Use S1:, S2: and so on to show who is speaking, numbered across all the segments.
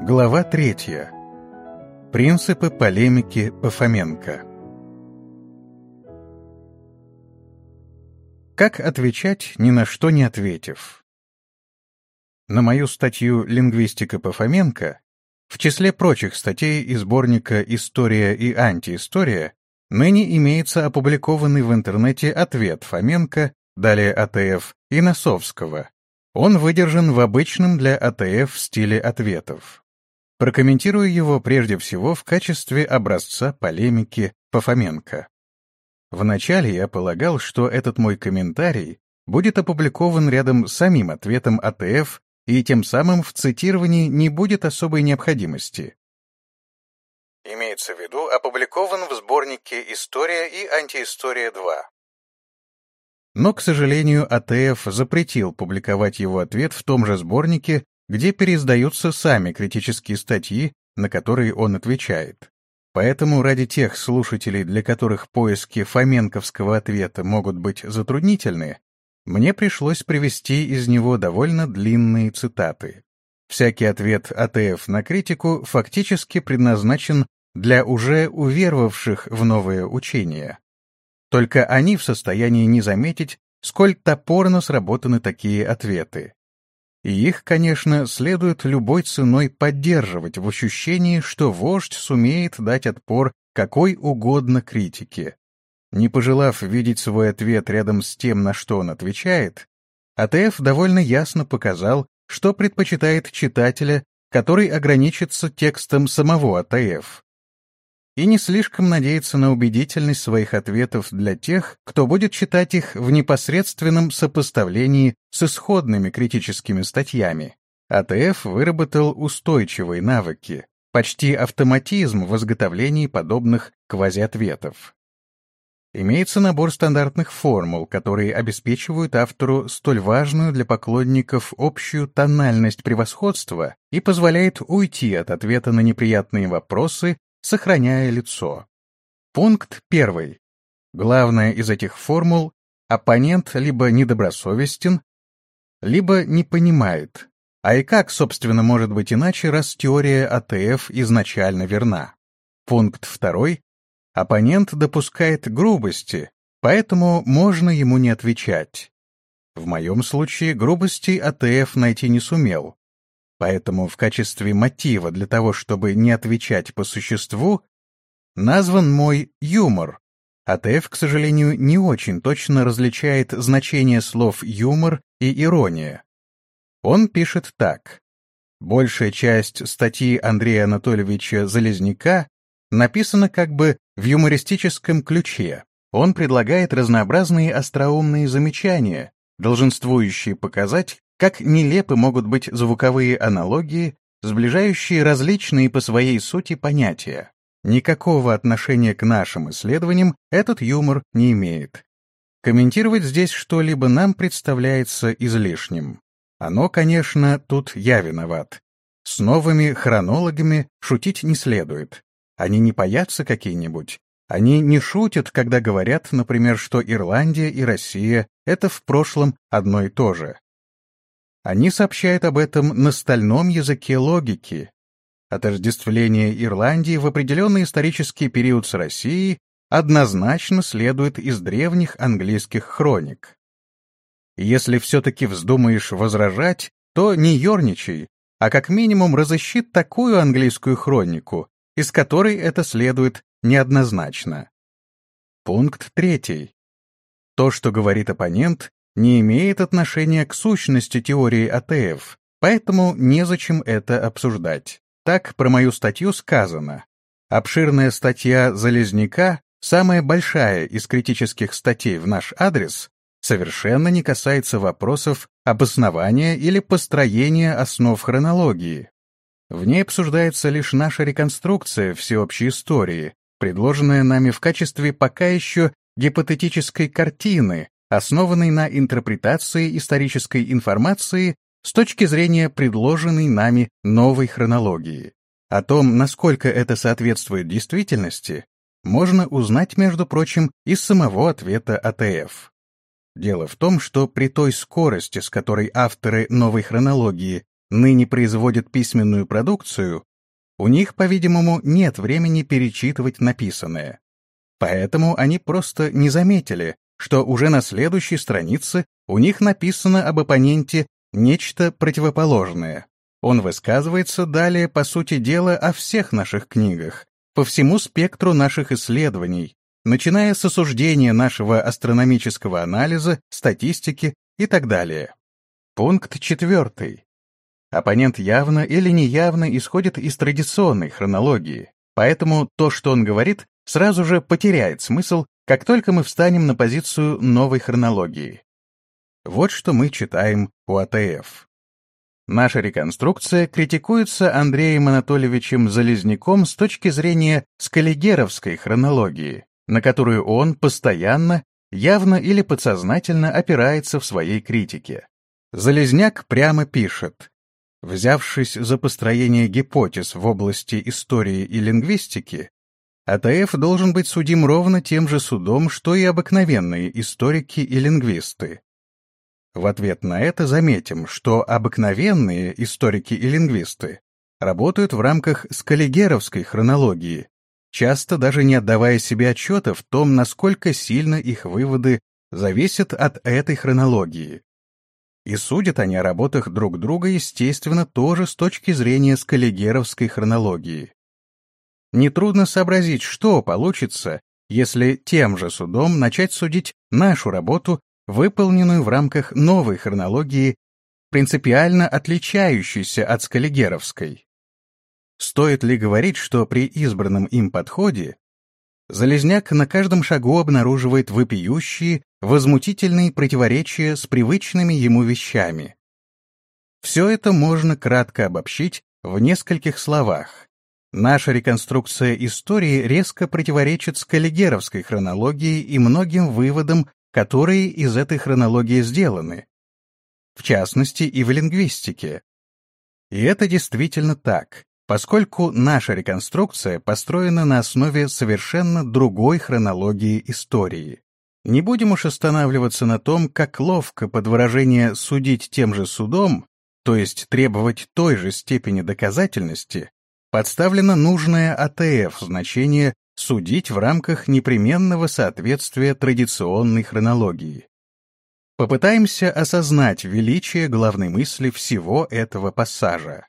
S1: Глава третья. Принципы полемики Пафоменко. Как отвечать, ни на что не ответив? На мою статью «Лингвистика Пафоменко» в числе прочих статей из сборника «История и антиистория» ныне имеется опубликованный в интернете ответ Фоменко, далее АТФ, и Носовского. Он выдержан в обычном для АТФ стиле ответов. Прокомментирую его прежде всего в качестве образца полемики по Фоменко. Вначале я полагал, что этот мой комментарий будет опубликован рядом с самим ответом АТФ, и тем самым в цитировании не будет особой необходимости. Имеется в виду опубликован в сборнике «История и антиистория 2». Но, к сожалению, АТФ запретил публиковать его ответ в том же сборнике, где переиздаются сами критические статьи, на которые он отвечает. Поэтому ради тех слушателей, для которых поиски фоменковского ответа могут быть затруднительны, мне пришлось привести из него довольно длинные цитаты. Всякий ответ АТФ на критику фактически предназначен для уже уверовавших в новое учение. Только они в состоянии не заметить, сколь топорно сработаны такие ответы. И их, конечно, следует любой ценой поддерживать в ощущении, что вождь сумеет дать отпор какой угодно критике. Не пожелав видеть свой ответ рядом с тем, на что он отвечает, АТФ довольно ясно показал, что предпочитает читателя, который ограничится текстом самого АТФ, и не слишком надеется на убедительность своих ответов для тех, кто будет читать их в непосредственном сопоставлении с исходными критическими статьями. АТФ выработал устойчивые навыки, почти автоматизм в изготовлении подобных квазиответов. Имеется набор стандартных формул, которые обеспечивают автору столь важную для поклонников общую тональность превосходства и позволяет уйти от ответа на неприятные вопросы сохраняя лицо. Пункт первый. Главное из этих формул — оппонент либо недобросовестен, либо не понимает. А и как, собственно, может быть иначе, раз теория АТФ изначально верна? Пункт второй. Оппонент допускает грубости, поэтому можно ему не отвечать. В моем случае грубости АТФ найти не сумел, Поэтому в качестве мотива для того, чтобы не отвечать по существу, назван мой юмор. АТФ, к сожалению, не очень точно различает значение слов «юмор» и «ирония». Он пишет так. Большая часть статьи Андрея Анатольевича Залезняка написана как бы в юмористическом ключе. Он предлагает разнообразные остроумные замечания, долженствующие показать, как нелепы могут быть звуковые аналогии, сближающие различные по своей сути понятия. Никакого отношения к нашим исследованиям этот юмор не имеет. Комментировать здесь что-либо нам представляется излишним. Оно, конечно, тут я виноват. С новыми хронологами шутить не следует. Они не боятся какие-нибудь. Они не шутят, когда говорят, например, что Ирландия и Россия — это в прошлом одно и то же. Они сообщают об этом на стальном языке логики. Отождествление Ирландии в определенный исторический период с Россией однозначно следует из древних английских хроник. Если все-таки вздумаешь возражать, то не ерничай, а как минимум разыщи такую английскую хронику, из которой это следует неоднозначно. Пункт третий. То, что говорит оппонент, не имеет отношения к сущности теории АТФ, поэтому незачем это обсуждать. Так про мою статью сказано. Обширная статья Залезняка, самая большая из критических статей в наш адрес, совершенно не касается вопросов обоснования или построения основ хронологии. В ней обсуждается лишь наша реконструкция всеобщей истории, предложенная нами в качестве пока еще гипотетической картины, основанный на интерпретации исторической информации с точки зрения предложенной нами новой хронологии. О том, насколько это соответствует действительности, можно узнать, между прочим, из самого ответа АТФ. Дело в том, что при той скорости, с которой авторы новой хронологии ныне производят письменную продукцию, у них, по-видимому, нет времени перечитывать написанное. Поэтому они просто не заметили, что уже на следующей странице у них написано об оппоненте нечто противоположное. Он высказывается далее, по сути дела, о всех наших книгах, по всему спектру наших исследований, начиная с осуждения нашего астрономического анализа, статистики и так далее. Пункт четвертый. Оппонент явно или неявно исходит из традиционной хронологии, поэтому то, что он говорит, сразу же потеряет смысл, как только мы встанем на позицию новой хронологии. Вот что мы читаем у АТФ. Наша реконструкция критикуется Андреем Анатольевичем Залезняком с точки зрения скалигеровской хронологии, на которую он постоянно, явно или подсознательно опирается в своей критике. Залезняк прямо пишет, взявшись за построение гипотез в области истории и лингвистики, АТФ должен быть судим ровно тем же судом, что и обыкновенные историки и лингвисты. В ответ на это заметим, что обыкновенные историки и лингвисты работают в рамках скаллигеровской хронологии, часто даже не отдавая себе отчета в том, насколько сильно их выводы зависят от этой хронологии. И судят они о работах друг друга, естественно, тоже с точки зрения скаллигеровской хронологии. Нетрудно сообразить, что получится, если тем же судом начать судить нашу работу, выполненную в рамках новой хронологии, принципиально отличающейся от скаллигеровской. Стоит ли говорить, что при избранном им подходе Залезняк на каждом шагу обнаруживает вопиющие, возмутительные противоречия с привычными ему вещами. Все это можно кратко обобщить в нескольких словах. Наша реконструкция истории резко противоречит скаллигеровской хронологии и многим выводам, которые из этой хронологии сделаны, в частности и в лингвистике. И это действительно так, поскольку наша реконструкция построена на основе совершенно другой хронологии истории. Не будем уж останавливаться на том, как ловко под выражение «судить тем же судом», то есть требовать той же степени доказательности, подставлено нужное АТФ значение «судить в рамках непременного соответствия традиционной хронологии». Попытаемся осознать величие главной мысли всего этого пассажа.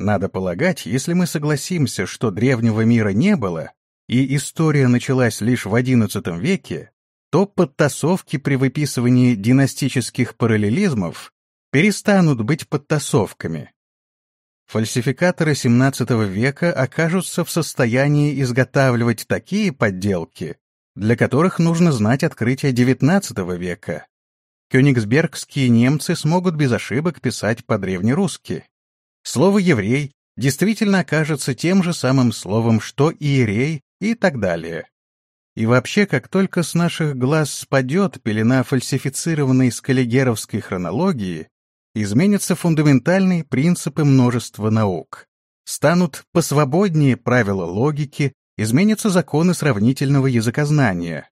S1: Надо полагать, если мы согласимся, что древнего мира не было, и история началась лишь в XI веке, то подтасовки при выписывании династических параллелизмов перестанут быть подтасовками, фальсификаторы XVII века окажутся в состоянии изготавливать такие подделки, для которых нужно знать открытие XIX века. Кёнигсбергские немцы смогут без ошибок писать по-древнерусски. Слово «еврей» действительно окажется тем же самым словом, что «иерей» и так далее. И вообще, как только с наших глаз спадет пелена фальсифицированной скаллигеровской хронологии, изменятся фундаментальные принципы множества наук. Станут посвободнее правила логики, изменятся законы сравнительного языкознания.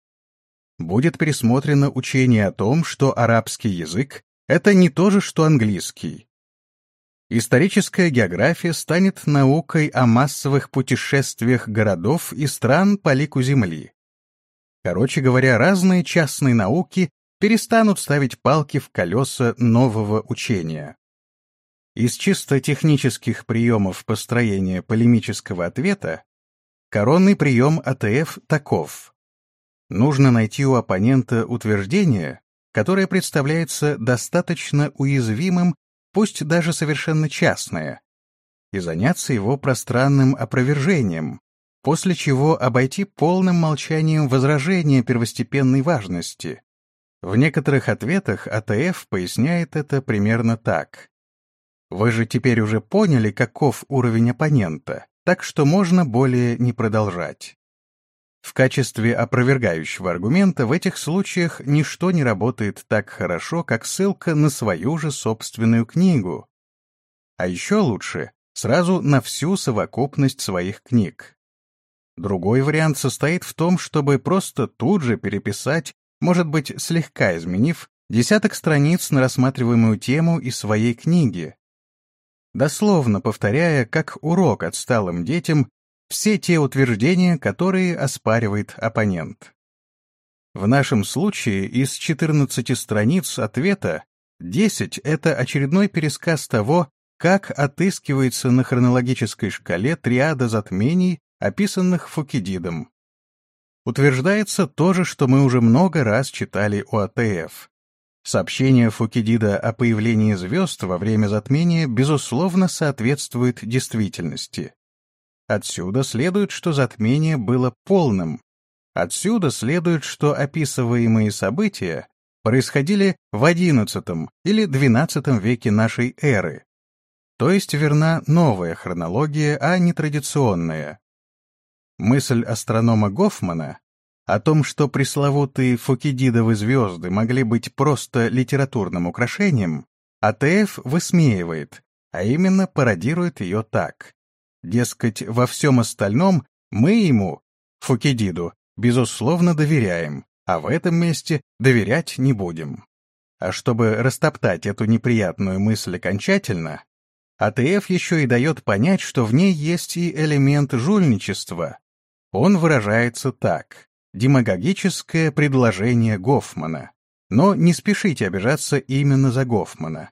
S1: Будет пересмотрено учение о том, что арабский язык — это не то же, что английский. Историческая география станет наукой о массовых путешествиях городов и стран по лику Земли. Короче говоря, разные частные науки перестанут ставить палки в колеса нового учения. Из чисто технических приемов построения полемического ответа коронный прием АТФ таков. Нужно найти у оппонента утверждение, которое представляется достаточно уязвимым, пусть даже совершенно частное, и заняться его пространным опровержением, после чего обойти полным молчанием возражения первостепенной важности, в некоторых ответах АТФ поясняет это примерно так. Вы же теперь уже поняли, каков уровень оппонента, так что можно более не продолжать. В качестве опровергающего аргумента в этих случаях ничто не работает так хорошо, как ссылка на свою же собственную книгу. А еще лучше — сразу на всю совокупность своих книг. Другой вариант состоит в том, чтобы просто тут же переписать может быть, слегка изменив десяток страниц на рассматриваемую тему из своей книги, дословно повторяя, как урок отсталым детям, все те утверждения, которые оспаривает оппонент. В нашем случае из 14 страниц ответа 10 — это очередной пересказ того, как отыскивается на хронологической шкале триада затмений, описанных Фукидидом. Утверждается то же, что мы уже много раз читали у АТФ. Сообщение Фукидида о появлении звезд во время затмения, безусловно, соответствует действительности. Отсюда следует, что затмение было полным. Отсюда следует, что описываемые события происходили в XI или XII веке нашей эры. То есть верна новая хронология, а не традиционная. Мысль астронома Гофмана о том, что пресловутые фукидидовы звезды могли быть просто литературным украшением, АТФ высмеивает, а именно пародирует ее так. Дескать, во всем остальном мы ему, Фукидиду, безусловно доверяем, а в этом месте доверять не будем. А чтобы растоптать эту неприятную мысль окончательно, АТФ еще и дает понять, что в ней есть и элемент жульничества. Он выражается так. Демагогическое предложение Гофмана. Но не спешите обижаться именно за Гофмана.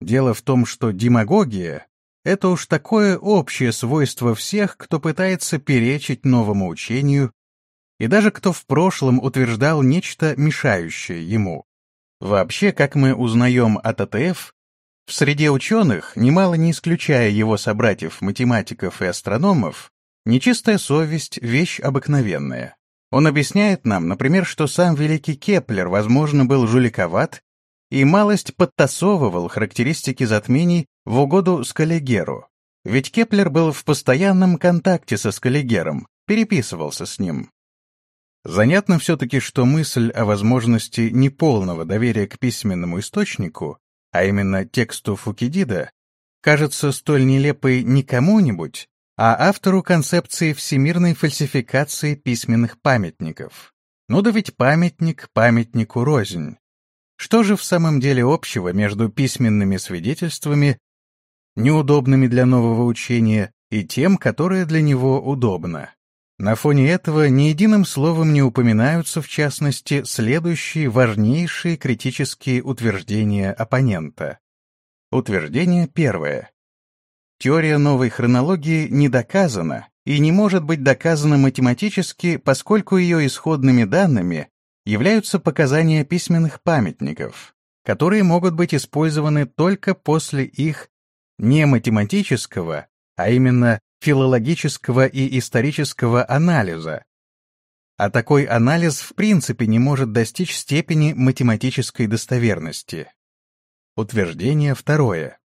S1: Дело в том, что демагогия это уж такое общее свойство всех, кто пытается перечить новому учению, и даже кто в прошлом утверждал нечто мешающее ему. Вообще, как мы узнаем от АТФ, в среде ученых, немало не исключая его собратьев-математиков и астрономов, нечистая совесть — вещь обыкновенная. Он объясняет нам, например, что сам великий Кеплер, возможно, был жуликоват и малость подтасовывал характеристики затмений в угоду Скалигеру. Ведь Кеплер был в постоянном контакте со Скалигером, переписывался с ним. Занятно все-таки, что мысль о возможности неполного доверия к письменному источнику, а именно тексту Фукидида, кажется столь нелепой не кому-нибудь, а автору концепции всемирной фальсификации письменных памятников. Ну да ведь памятник памятнику рознь. Что же в самом деле общего между письменными свидетельствами, неудобными для нового учения, и тем, которое для него удобно? На фоне этого ни единым словом не упоминаются, в частности, следующие важнейшие критические утверждения оппонента. Утверждение первое. Теория новой хронологии не доказана и не может быть доказана математически, поскольку ее исходными данными являются показания письменных памятников, которые могут быть использованы только после их не математического, а именно филологического и исторического анализа. А такой анализ в принципе не может достичь степени математической достоверности. Утверждение второе.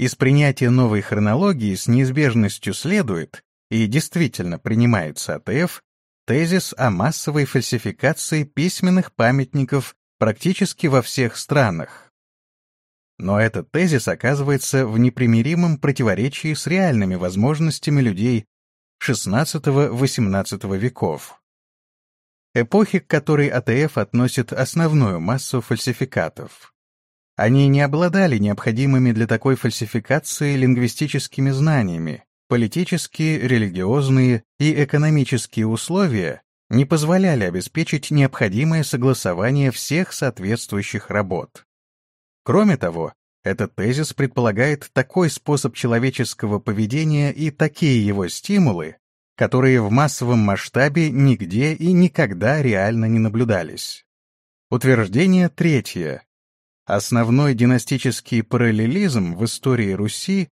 S1: Из принятия новой хронологии с неизбежностью следует, и действительно принимается АТФ, тезис о массовой фальсификации письменных памятников практически во всех странах. Но этот тезис оказывается в непримиримом противоречии с реальными возможностями людей XVI-XVIII веков. Эпохи, к которой АТФ относит основную массу фальсификатов. Они не обладали необходимыми для такой фальсификации лингвистическими знаниями, Политические, религиозные и экономические условия не позволяли обеспечить необходимое согласование всех соответствующих работ. Кроме того, этот тезис предполагает такой способ человеческого поведения и такие его стимулы, которые в массовом масштабе нигде и никогда реально не наблюдались. Утверждение третье. Основной династический параллелизм в истории Руси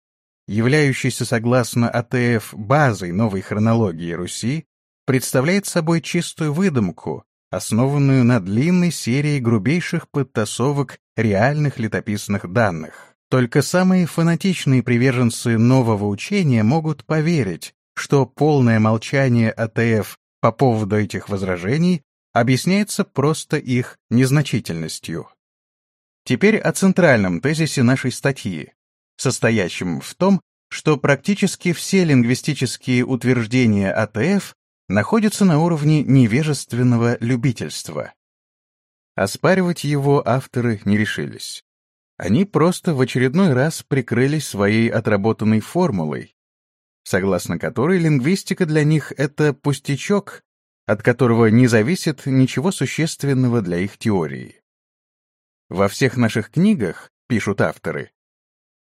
S1: являющийся согласно АТФ базой новой хронологии Руси, представляет собой чистую выдумку, основанную на длинной серии грубейших подтасовок реальных летописных данных. Только самые фанатичные приверженцы нового учения могут поверить, что полное молчание АТФ по поводу этих возражений объясняется просто их незначительностью. Теперь о центральном тезисе нашей статьи, состоящим в том, что практически все лингвистические утверждения АТФ находятся на уровне невежественного любительства. Оспаривать его авторы не решились. Они просто в очередной раз прикрылись своей отработанной формулой, согласно которой лингвистика для них — это пустячок, от которого не зависит ничего существенного для их теории. Во всех наших книгах, пишут авторы,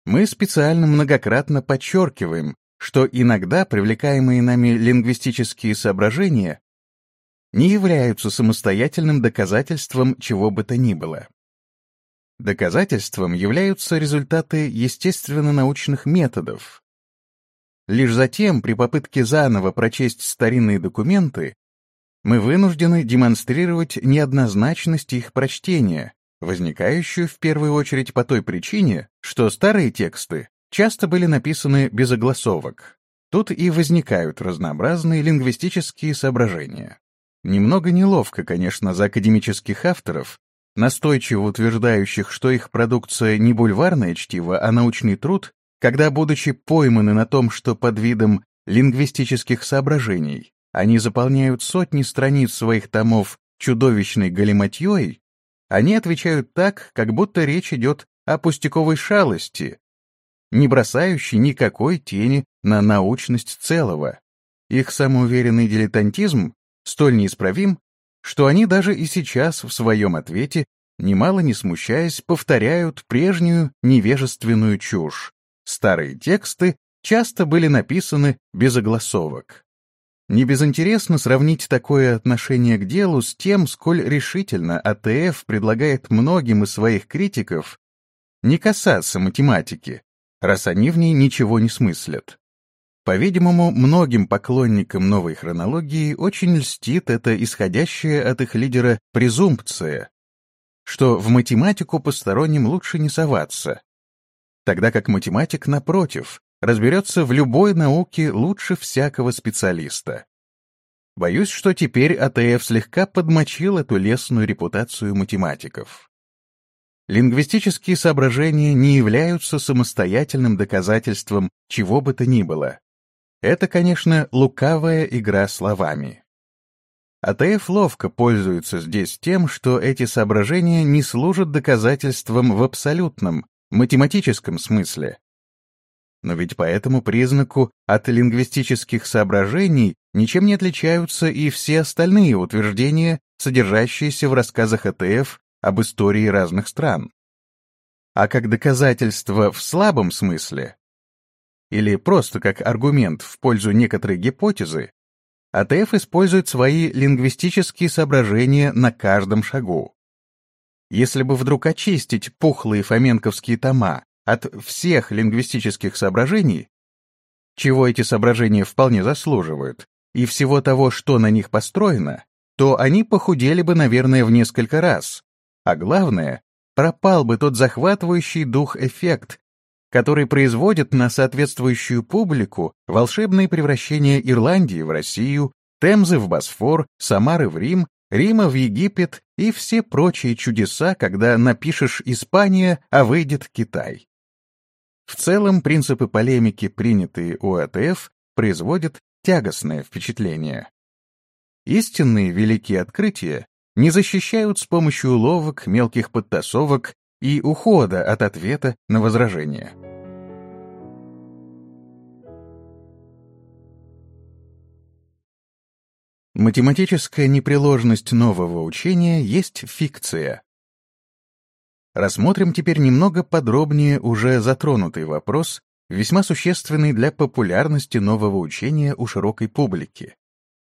S1: мы специально многократно подчеркиваем, что иногда привлекаемые нами лингвистические соображения не являются самостоятельным доказательством чего бы то ни было. Доказательством являются результаты естественно-научных методов. Лишь затем, при попытке заново прочесть старинные документы, мы вынуждены демонстрировать неоднозначность их прочтения, возникающую в первую очередь по той причине, что старые тексты часто были написаны без огласовок. Тут и возникают разнообразные лингвистические соображения. Немного неловко, конечно, за академических авторов, настойчиво утверждающих, что их продукция не бульварное чтиво, а научный труд, когда, будучи пойманы на том, что под видом лингвистических соображений они заполняют сотни страниц своих томов чудовищной галиматьей, они отвечают так, как будто речь идет о пустяковой шалости, не бросающей никакой тени на научность целого. Их самоуверенный дилетантизм столь неисправим, что они даже и сейчас в своем ответе, немало не смущаясь, повторяют прежнюю невежественную чушь. Старые тексты часто были написаны без огласовок. Не безинтересно сравнить такое отношение к делу с тем, сколь решительно АТФ предлагает многим из своих критиков не касаться математики, раз они в ней ничего не смыслят. По-видимому, многим поклонникам новой хронологии очень льстит эта исходящая от их лидера презумпция, что в математику посторонним лучше не соваться, тогда как математик, напротив, разберется в любой науке лучше всякого специалиста. Боюсь, что теперь АТФ слегка подмочил эту лесную репутацию математиков. Лингвистические соображения не являются самостоятельным доказательством чего бы то ни было. Это, конечно, лукавая игра словами. АТФ ловко пользуется здесь тем, что эти соображения не служат доказательством в абсолютном, математическом смысле. Но ведь по этому признаку от лингвистических соображений ничем не отличаются и все остальные утверждения, содержащиеся в рассказах АТФ об истории разных стран. А как доказательство в слабом смысле, или просто как аргумент в пользу некоторой гипотезы, АТФ использует свои лингвистические соображения на каждом шагу. Если бы вдруг очистить пухлые фоменковские тома от всех лингвистических соображений, чего эти соображения вполне заслуживают, и всего того, что на них построено, то они похудели бы, наверное, в несколько раз. А главное, пропал бы тот захватывающий дух-эффект, который производит на соответствующую публику волшебные превращения Ирландии в Россию, Темзы в Босфор, Самары в Рим, Рима в Египет и все прочие чудеса, когда напишешь «Испания», а выйдет «Китай». В целом, принципы полемики, принятые у АТФ, производят тягостное впечатление. Истинные великие открытия не защищают с помощью уловок, мелких подтасовок и ухода от ответа на возражение. Математическая непреложность нового учения есть фикция. Рассмотрим теперь немного подробнее уже затронутый вопрос, весьма существенный для популярности нового учения у широкой публики.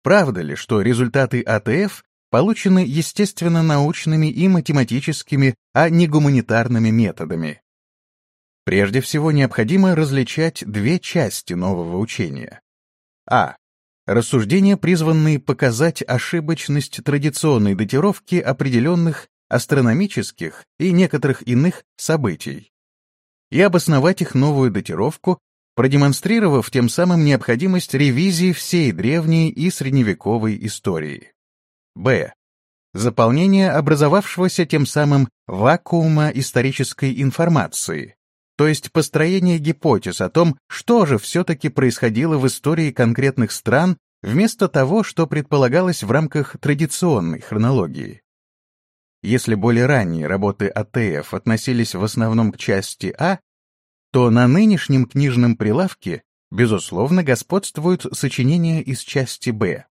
S1: Правда ли, что результаты АТФ получены естественно-научными и математическими, а не гуманитарными методами. Прежде всего необходимо различать две части нового учения. А. Рассуждения, призванные показать ошибочность традиционной датировки определенных астрономических и некоторых иных событий и обосновать их новую датировку, продемонстрировав тем самым необходимость ревизии всей древней и средневековой истории. Б. Заполнение образовавшегося тем самым вакуума исторической информации, то есть построение гипотез о том, что же все-таки происходило в истории конкретных стран вместо того, что предполагалось в рамках традиционной хронологии. Если более ранние работы АТФ относились в основном к части А, то на нынешнем книжном прилавке, безусловно, господствуют сочинения из части Б.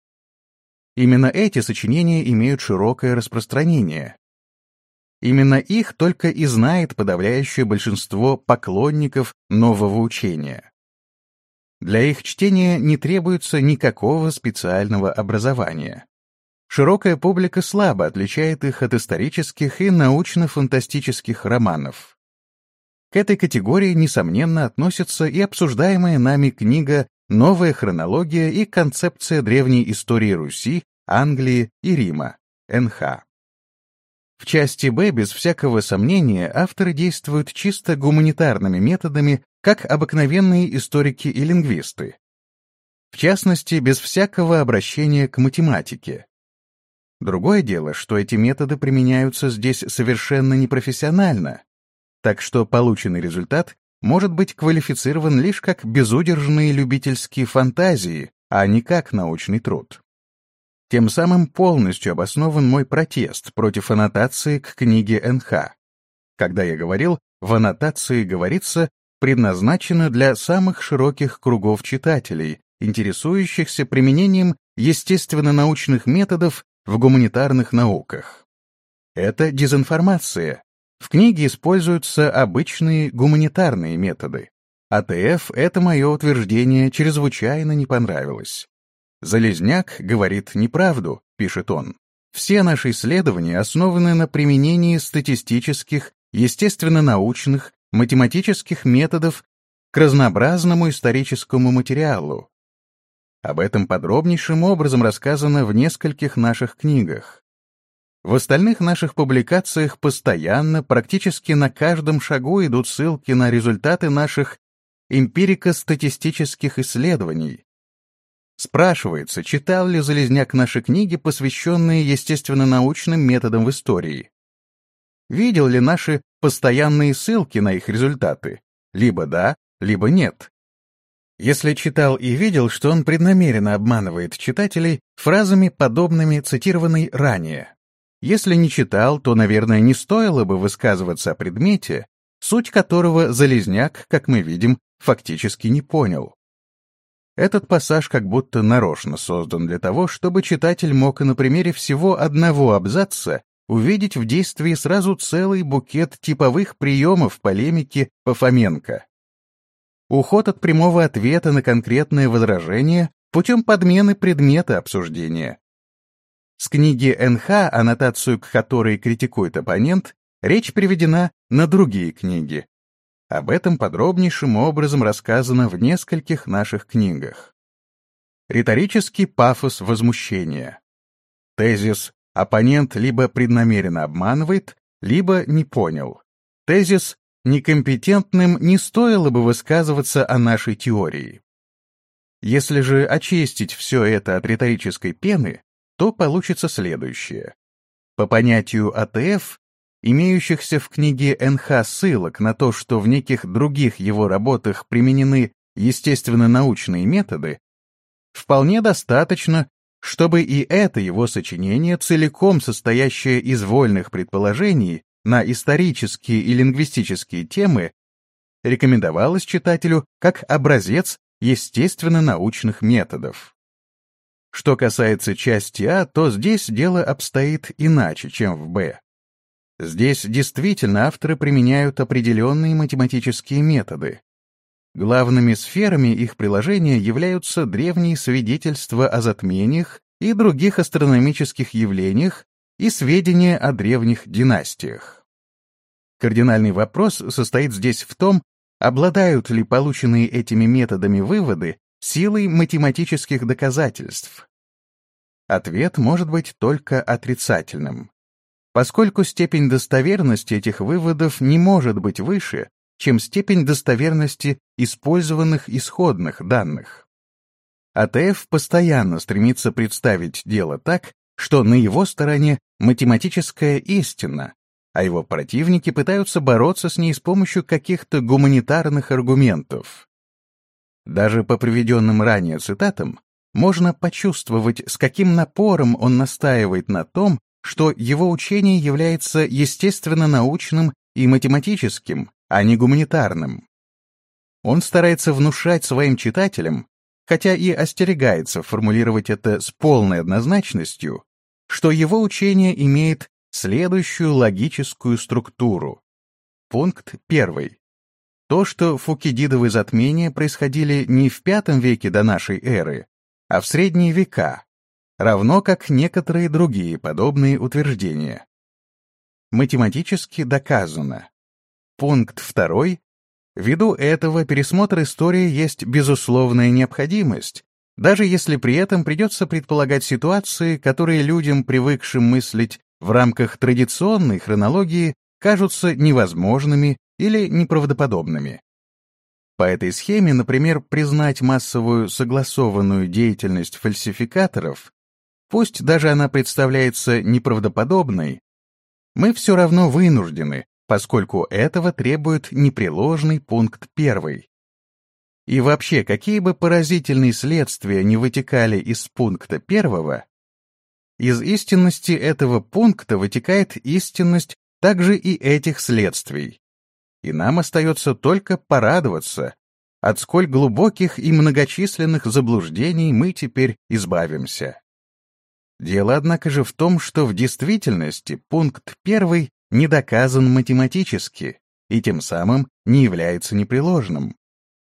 S1: Именно эти сочинения имеют широкое распространение. Именно их только и знает подавляющее большинство поклонников нового учения. Для их чтения не требуется никакого специального образования. Широкая публика слабо отличает их от исторических и научно-фантастических романов. К этой категории, несомненно, относится и обсуждаемая нами книга «Новая хронология и концепция древней истории Руси, Англии и Рима» НХ. В части Б, без всякого сомнения, авторы действуют чисто гуманитарными методами, как обыкновенные историки и лингвисты. В частности, без всякого обращения к математике. Другое дело, что эти методы применяются здесь совершенно непрофессионально, так что полученный результат может быть квалифицирован лишь как безудержные любительские фантазии, а не как научный труд. Тем самым полностью обоснован мой протест против аннотации к книге НХ. Когда я говорил, в аннотации говорится предназначено для самых широких кругов читателей, интересующихся применением естественно-научных методов в гуманитарных науках. Это дезинформация. В книге используются обычные гуманитарные методы. АТФ это мое утверждение чрезвычайно не понравилось. «Залезняк говорит неправду», — пишет он. «Все наши исследования основаны на применении статистических, естественно-научных, математических методов к разнообразному историческому материалу, об этом подробнейшим образом рассказано в нескольких наших книгах. В остальных наших публикациях постоянно, практически на каждом шагу идут ссылки на результаты наших эмпирико-статистических исследований. Спрашивается, читал ли Залезняк наши книги, посвященные естественно-научным методам в истории? Видел ли наши постоянные ссылки на их результаты? Либо да, либо нет. Если читал и видел, что он преднамеренно обманывает читателей фразами, подобными цитированной ранее. Если не читал, то, наверное, не стоило бы высказываться о предмете, суть которого Залезняк, как мы видим, фактически не понял. Этот пассаж как будто нарочно создан для того, чтобы читатель мог на примере всего одного абзаца увидеть в действии сразу целый букет типовых приемов полемики Пафоменко уход от прямого ответа на конкретное возражение путем подмены предмета обсуждения. С книги НХ, аннотацию к которой критикует оппонент, речь приведена на другие книги. Об этом подробнейшим образом рассказано в нескольких наших книгах. Риторический пафос возмущения. Тезис «оппонент либо преднамеренно обманывает, либо не понял». Тезис некомпетентным не стоило бы высказываться о нашей теории. Если же очистить все это от риторической пены, то получится следующее. По понятию АТФ, имеющихся в книге НХ ссылок на то, что в неких других его работах применены естественно-научные методы, вполне достаточно, чтобы и это его сочинение, целиком состоящее из вольных предположений, на исторические и лингвистические темы рекомендовалось читателю как образец естественно-научных методов. Что касается части А, то здесь дело обстоит иначе, чем в Б. Здесь действительно авторы применяют определенные математические методы. Главными сферами их приложения являются древние свидетельства о затмениях и других астрономических явлениях и сведения о древних династиях. Кардинальный вопрос состоит здесь в том, обладают ли полученные этими методами выводы силой математических доказательств. Ответ может быть только отрицательным, поскольку степень достоверности этих выводов не может быть выше, чем степень достоверности использованных исходных данных. АТФ постоянно стремится представить дело так, что на его стороне математическая истина, а его противники пытаются бороться с ней с помощью каких-то гуманитарных аргументов. Даже по приведенным ранее цитатам можно почувствовать, с каким напором он настаивает на том, что его учение является естественно-научным и математическим, а не гуманитарным. Он старается внушать своим читателям, хотя и остерегается формулировать это с полной однозначностью, что его учение имеет следующую логическую структуру. Пункт первый. То, что фукидидовы затмения происходили не в V веке до нашей эры, а в средние века, равно как некоторые другие подобные утверждения. Математически доказано. Пункт второй. Ввиду этого пересмотр истории есть безусловная необходимость, даже если при этом придется предполагать ситуации, которые людям, привыкшим мыслить в рамках традиционной хронологии, кажутся невозможными или неправдоподобными. По этой схеме, например, признать массовую согласованную деятельность фальсификаторов, пусть даже она представляется неправдоподобной, мы все равно вынуждены, поскольку этого требует непреложный пункт первый. И вообще, какие бы поразительные следствия не вытекали из пункта первого, из истинности этого пункта вытекает истинность также и этих следствий. И нам остается только порадоваться, от сколь глубоких и многочисленных заблуждений мы теперь избавимся. Дело, однако же, в том, что в действительности пункт первый не доказан математически и тем самым не является непреложным.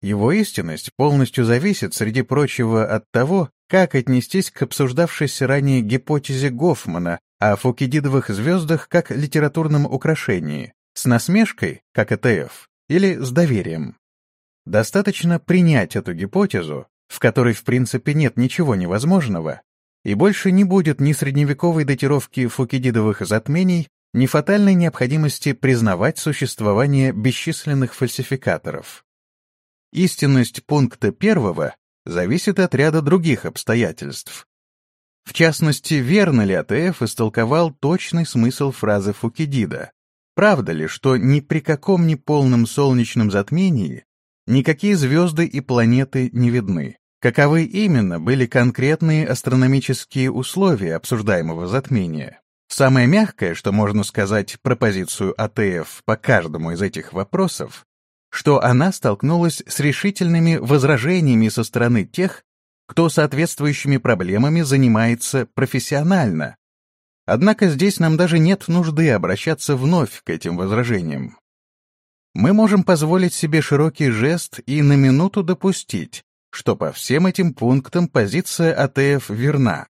S1: Его истинность полностью зависит, среди прочего, от того, как отнестись к обсуждавшейся ранее гипотезе Гофмана о фукидидовых звездах как литературном украшении, с насмешкой, как ЭТФ, или с доверием. Достаточно принять эту гипотезу, в которой в принципе нет ничего невозможного, и больше не будет ни средневековой датировки фукидидовых затмений, ни фатальной необходимости признавать существование бесчисленных фальсификаторов. Истинность пункта первого зависит от ряда других обстоятельств. В частности, верно ли АТФ истолковал точный смысл фразы Фукидида? Правда ли, что ни при каком неполном солнечном затмении никакие звезды и планеты не видны? Каковы именно были конкретные астрономические условия обсуждаемого затмения? Самое мягкое, что можно сказать про позицию АТФ по каждому из этих вопросов, что она столкнулась с решительными возражениями со стороны тех, кто соответствующими проблемами занимается профессионально. Однако здесь нам даже нет нужды обращаться вновь к этим возражениям. Мы можем позволить себе широкий жест и на минуту допустить, что по всем этим пунктам позиция АТФ верна.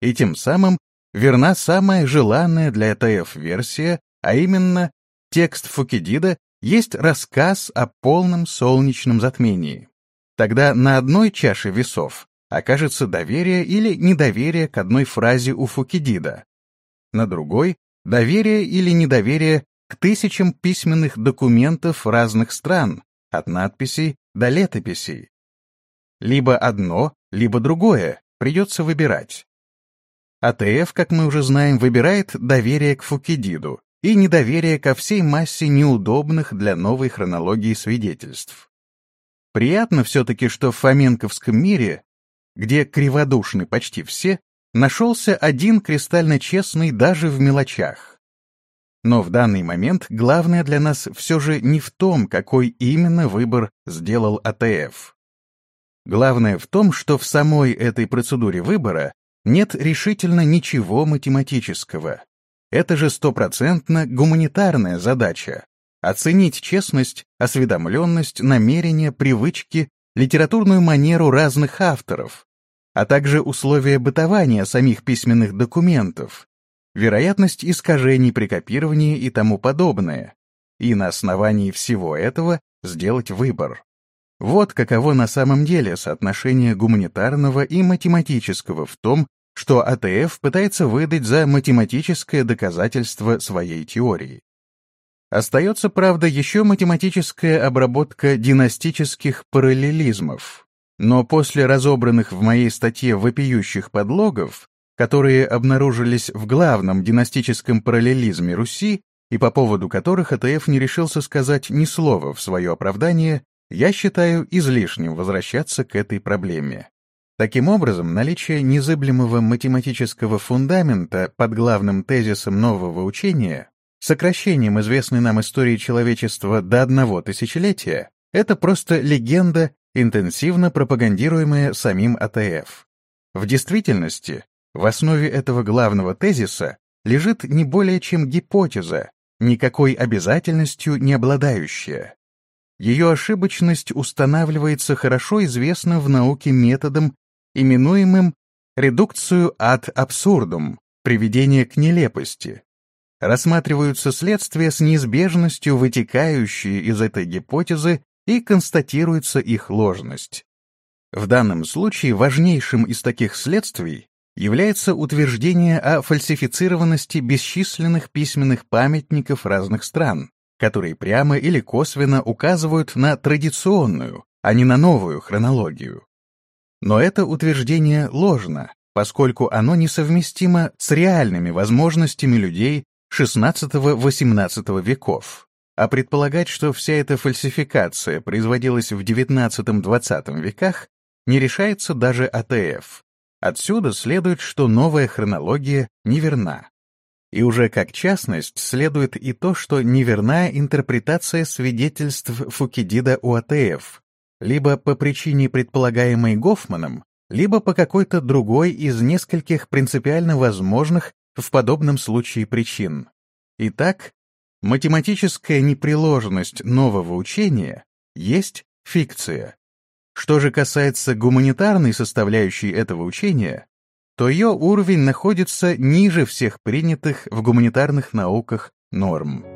S1: И тем самым верна самая желанная для АТФ версия, а именно текст Фукидида есть рассказ о полном солнечном затмении. Тогда на одной чаше весов окажется доверие или недоверие к одной фразе у Фукидида, на другой — доверие или недоверие к тысячам письменных документов разных стран, от надписей до летописей. Либо одно, либо другое, придется выбирать. АТФ, как мы уже знаем, выбирает доверие к Фукидиду, и недоверие ко всей массе неудобных для новой хронологии свидетельств. Приятно все-таки, что в фоменковском мире, где криводушны почти все, нашелся один кристально честный даже в мелочах. Но в данный момент главное для нас все же не в том, какой именно выбор сделал АТФ. Главное в том, что в самой этой процедуре выбора нет решительно ничего математического. Это же стопроцентно гуманитарная задача — оценить честность, осведомленность, намерения, привычки, литературную манеру разных авторов, а также условия бытования самих письменных документов, вероятность искажений при копировании и тому подобное, и на основании всего этого сделать выбор. Вот каково на самом деле соотношение гуманитарного и математического в том, что АТФ пытается выдать за математическое доказательство своей теории. Остается, правда, еще математическая обработка династических параллелизмов. Но после разобранных в моей статье вопиющих подлогов, которые обнаружились в главном династическом параллелизме Руси, и по поводу которых АТФ не решился сказать ни слова в свое оправдание, я считаю излишним возвращаться к этой проблеме. Таким образом, наличие незыблемого математического фундамента под главным тезисом нового учения, сокращением известной нам истории человечества до одного тысячелетия, это просто легенда, интенсивно пропагандируемая самим АТФ. В действительности, в основе этого главного тезиса лежит не более чем гипотеза, никакой обязательностью не обладающая. Ее ошибочность устанавливается хорошо известным в науке методом, именуемым редукцию ad абсурдум, приведение к нелепости. Рассматриваются следствия с неизбежностью, вытекающие из этой гипотезы, и констатируется их ложность. В данном случае важнейшим из таких следствий является утверждение о фальсифицированности бесчисленных письменных памятников разных стран, которые прямо или косвенно указывают на традиционную, а не на новую хронологию. Но это утверждение ложно, поскольку оно несовместимо с реальными возможностями людей XVI-XVIII веков. А предполагать, что вся эта фальсификация производилась в XIX-XX веках, не решается даже АТФ. Отсюда следует, что новая хронология неверна. И уже как частность следует и то, что неверна интерпретация свидетельств Фукидида у АТФ, либо по причине предполагаемой Гофманом, либо по какой-то другой из нескольких принципиально возможных в подобном случае причин. Итак, математическая непреложность нового учения есть фикция. Что же касается гуманитарной составляющей этого учения, то ее уровень находится ниже всех принятых в гуманитарных науках норм.